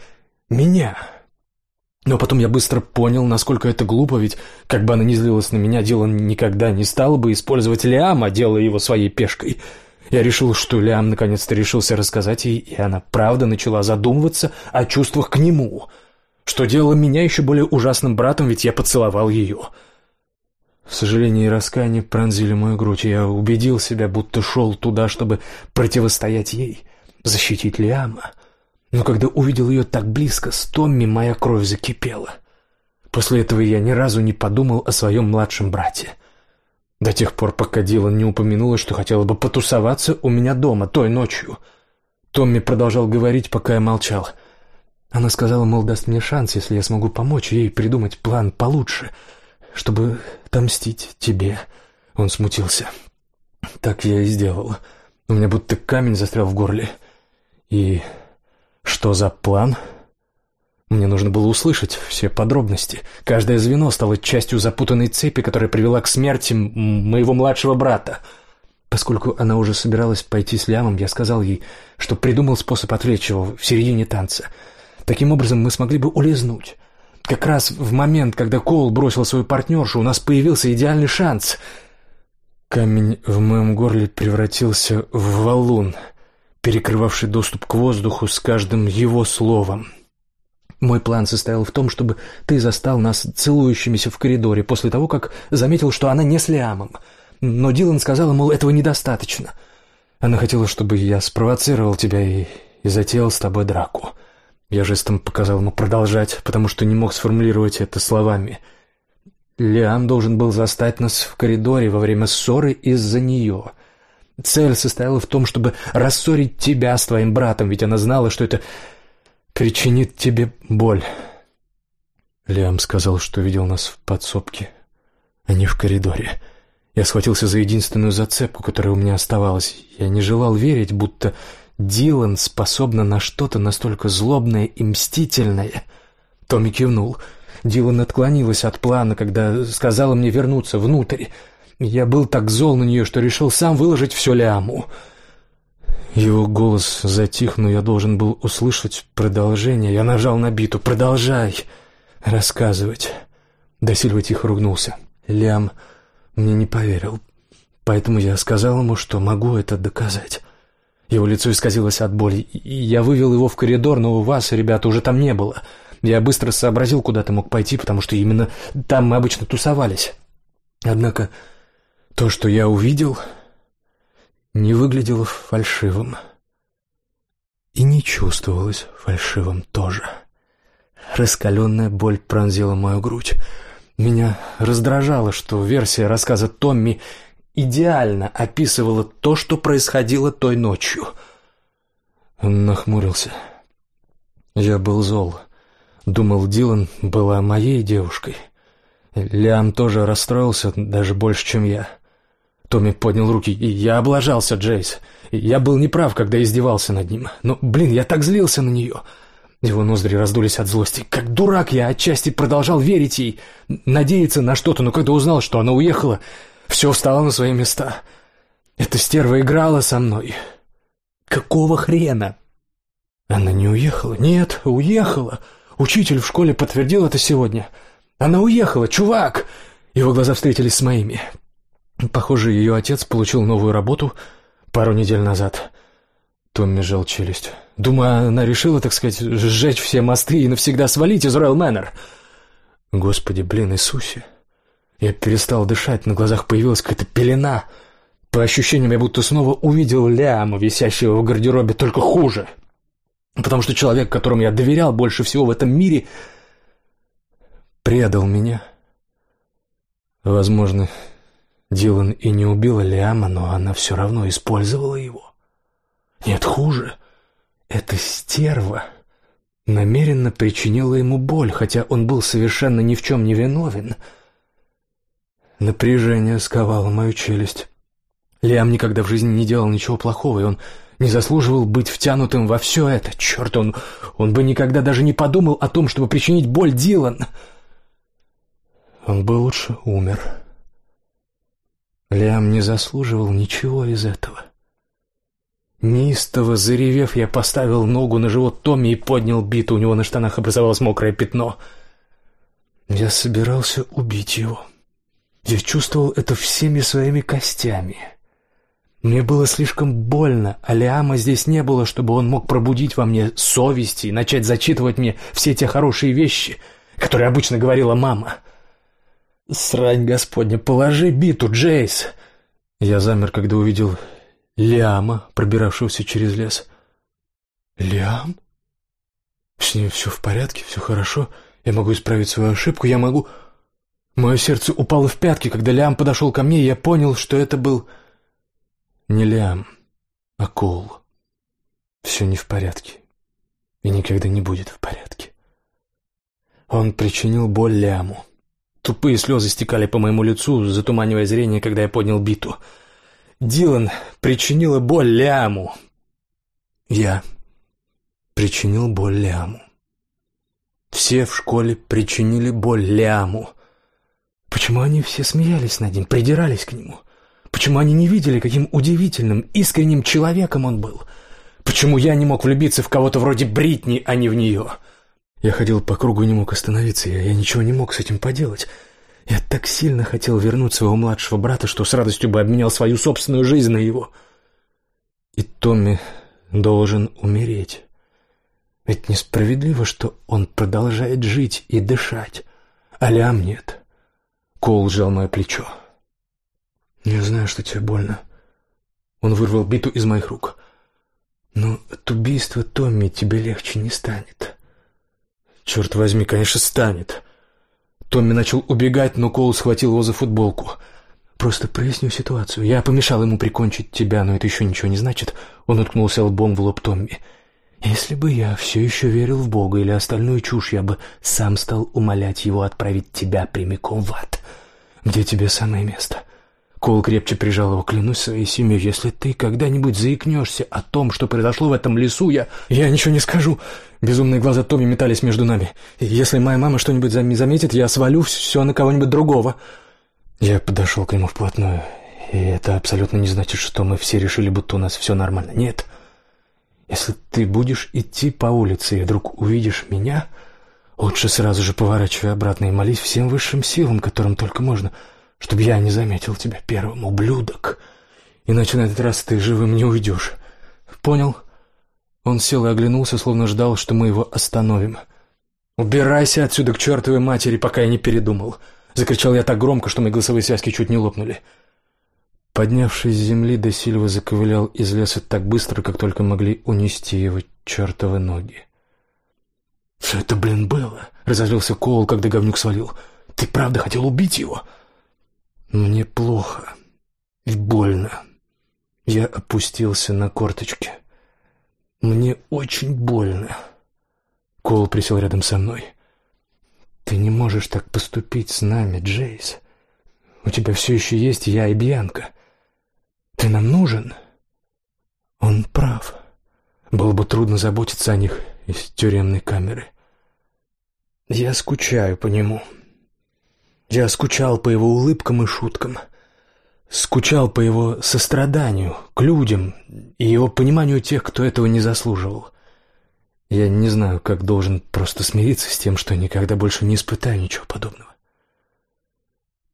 меня? Но потом я быстро понял, насколько это глупо, ведь как бы она ни злилась на меня, дело никогда не стало бы использовать Лиама, делая его своей пешкой. Я решил, что Лиам наконец-то решился рассказать ей, и она правда начала задумываться о чувствах к нему — что делало меня еще более ужасным братом, ведь я поцеловал ее. Сожаление и раскаяние пронзили мою грудь, и я убедил себя, будто шел туда, чтобы противостоять ей, защитить Лиама. Но когда увидел ее так близко с Томми, моя кровь закипела. После этого я ни разу не подумал о своем младшем брате. До тех пор, пока Дилан не упомянула, что хотела бы потусоваться у меня дома той ночью. Томми продолжал говорить, пока я молчал — она сказала, мол, даст мне шанс, если я смогу помочь ей придумать план получше, чтобы отомстить тебе. Он смутился. Так я и сделал. У меня будто камень застрял в горле. И что за план? Мне нужно было услышать все подробности. Каждое звено стало частью запутанной цепи, которая привела к смерти моего младшего брата. Поскольку она уже собиралась пойти с Лямом, я сказал ей, что придумал способ отвлечь его в середине танца — Таким образом, мы смогли бы улизнуть. Как раз в момент, когда Коул бросил свою партнершу, у нас появился идеальный шанс. Камень в моем горле превратился в валун, перекрывавший доступ к воздуху с каждым его словом. Мой план состоял в том, чтобы ты застал нас целующимися в коридоре после того, как заметил, что она не с Лиамом. Но Дилан сказал, мол, этого недостаточно. Она хотела, чтобы я спровоцировал тебя и, и затеял с тобой драку. Я жестом показал ему продолжать, потому что не мог сформулировать это словами. Лиам должен был застать нас в коридоре во время ссоры из-за нее. Цель состояла в том, чтобы рассорить тебя с твоим братом, ведь она знала, что это причинит тебе боль. Лиам сказал, что видел нас в подсобке, а не в коридоре. Я схватился за единственную зацепку, которая у меня оставалась. Я не желал верить, будто Дилан способна на что-то настолько злобное и мстительное. Томми кивнул. Дилан отклонилась от плана, когда сказала мне вернуться внутрь. Я был так зол на нее, что решил сам выложить все Лиаму. Его голос затих, но я должен был услышать продолжение. Я нажал на биту. «Продолжай рассказывать». Да Сильва тихо ругнулся. Лиам мне не поверил, поэтому я сказал ему, что могу это доказать. Его лицо исказилось от боли, я вывел его в коридор, но у вас, ребята, уже там не было. Я быстро сообразил, куда ты мог пойти, потому что именно там мы обычно тусовались. Однако то, что я увидел, не выглядело фальшивым. И не чувствовалось фальшивым тоже. Раскаленная боль пронзила мою грудь. Меня раздражало, что версия рассказа Томми идеально описывала то, что происходило той ночью. Он нахмурился. Я был зол. Думал, Дилан была моей девушкой. Лиам тоже расстроился, даже больше, чем я. Томми поднял руки, и я облажался, Джейс. Я был неправ, когда издевался над ним. Но, блин, я так злился на нее. Его ноздри раздулись от злости. Как дурак я отчасти продолжал верить ей, надеяться на что-то, но когда узнал, что она уехала, все встало на свои места. Эта стерва играла со мной. Какого хрена? Она не уехала? Нет, уехала. Учитель в школе подтвердил это сегодня. Она уехала, чувак! Его глаза встретились с моими. Похоже, ее отец получил новую работу пару недель назад. Томми сжал челюсть. Думаю, она решила, так сказать, сжечь все мосты и навсегда свалить из Роyal Мэннер. Господи, блин, Иисусе. Я перестал дышать, на глазах появилась какая-то пелена. По ощущениям, я будто снова увидел Ляма, висящего в гардеробе, только хуже. — потому что человек, которому я доверял больше всего в этом мире, предал меня. Возможно, Дилан и не убила Лиама, но она все равно использовала его. Нет, хуже. Эта стерва намеренно причинила ему боль, хотя он был совершенно ни в чем не виновен. Напряжение сковало мою челюсть. Лиам никогда в жизни не делал ничего плохого, и он не заслуживал быть втянутым во все это. Черт, он, он бы никогда даже не подумал о том, чтобы причинить боль Дилан. Он бы лучше умер. Лиам не заслуживал ничего из этого. Неистово заревев, я поставил ногу на живот Томми и поднял биту. У него на штанах образовалось мокрое пятно. Я собирался убить его. Я чувствовал это всеми своими костями. Мне было слишком больно, а Лиама здесь не было, чтобы он мог пробудить во мне совесть и начать зачитывать мне все те хорошие вещи, которые обычно говорила мама. «Срань господня, положи биту, Джейс!» Я замер, когда увидел Лиама, пробиравшегося через лес. «Лиам? С ним все в порядке, все хорошо. Я могу исправить свою ошибку, я могу...» Мое сердце упало в пятки, когда Лиам подошел ко мне, и я понял, что это был не Лиам, а Кол. Все не в порядке. И никогда не будет в порядке. Он причинил боль Лиаму. Тупые слезы стекали по моему лицу, затуманивая зрение, когда я поднял биту. Дилан причинила боль Лиаму. Я причинил боль Лиаму. Все в школе причинили боль Лиаму. Почему они все смеялись над ним, придирались к нему? — Почему они не видели, каким удивительным, искренним человеком он был? Почему я не мог влюбиться в кого-то вроде Бритни, а не в нее? Я ходил по кругу и не мог остановиться, я, я ничего не мог с этим поделать. Я так сильно хотел вернуть своего младшего брата, что с радостью бы обменял свою собственную жизнь на его. И Томми должен умереть. Ведь несправедливо, что он продолжает жить и дышать, а Лям нет. Кол сжал мое плечо. «Я знаю, что тебе больно». Он вырвал биту из моих рук. «Но от убийства Томми тебе легче не станет». «Черт возьми, конечно, станет». Томми начал убегать, но Коул схватил его за футболку. «Просто проясню ситуацию. Я помешал ему прикончить тебя, но это еще ничего не значит». Он уткнулся лбом в лоб Томми. «Если бы я все еще верил в Бога или остальную чушь, я бы сам стал умолять его отправить тебя прямиком в ад, где тебе самое место». Кол крепче прижал его, клянусь своей семьей, если ты когда-нибудь заикнешься о том, что произошло в этом лесу, я... Я ничего не скажу. Безумные глаза Томми метались между нами. Если моя мама что-нибудь заметит, я свалю все на кого-нибудь другого. Я подошел к нему вплотную, и это абсолютно не значит, что мы все решили, будто у нас все нормально. Нет. Если ты будешь идти по улице и вдруг увидишь меня, лучше сразу же поворачивай обратно и молись всем высшим силам, которым только можно, чтобы я не заметил тебя первым, ублюдок. Иначе на этот раз ты живым не уйдешь. Понял? Он сел и оглянулся, словно ждал, что мы его остановим. «Убирайся отсюда к чертовой матери, пока я не передумал!» Закричал я так громко, что мои голосовые связки чуть не лопнули. Поднявшись с земли, Де Сильва заковылял из леса так быстро, как только могли унести его чертовы ноги. «Что это, блин, было?» — разозлился Коул, когда говнюк свалил. «Ты правда хотел убить его?» «Мне плохо и больно». Я опустился на корточки. «Мне очень больно». Коул присел рядом со мной. «Ты не можешь так поступить с нами, Джейс. У тебя все еще есть я и Бьянка. Ты нам нужен?» Он прав. Было бы трудно заботиться о них из тюремной камеры. Я скучаю по нему. Я скучал по его улыбкам и шуткам. Скучал по его состраданию к людям и его пониманию тех, кто этого не заслуживал. Я не знаю, как должен просто смириться с тем, что никогда больше не испытаю ничего подобного.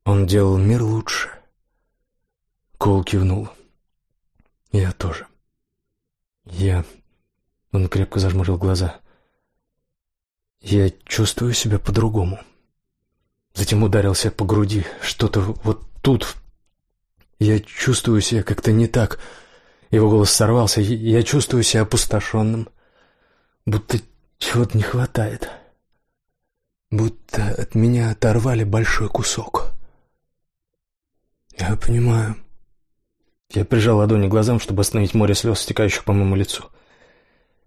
Он делал мир лучше. Кол кивнул. Я тоже. Я... Он крепко зажмурил глаза. Я чувствую себя по-другому. Затем ударился по груди. Что-то вот тут. Я чувствую себя как-то не так. Его голос сорвался. Я чувствую себя опустошенным. Будто чего-то не хватает. Будто от меня оторвали большой кусок. Я понимаю. Я прижал ладони к глазам, чтобы остановить море слез, стекающих по моему лицу.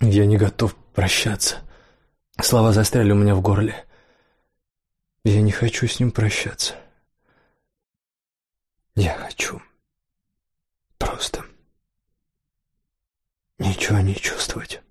Я не готов прощаться. Слова застряли у меня в горле. Я не хочу с ним прощаться. Я хочу просто ничего не чувствовать.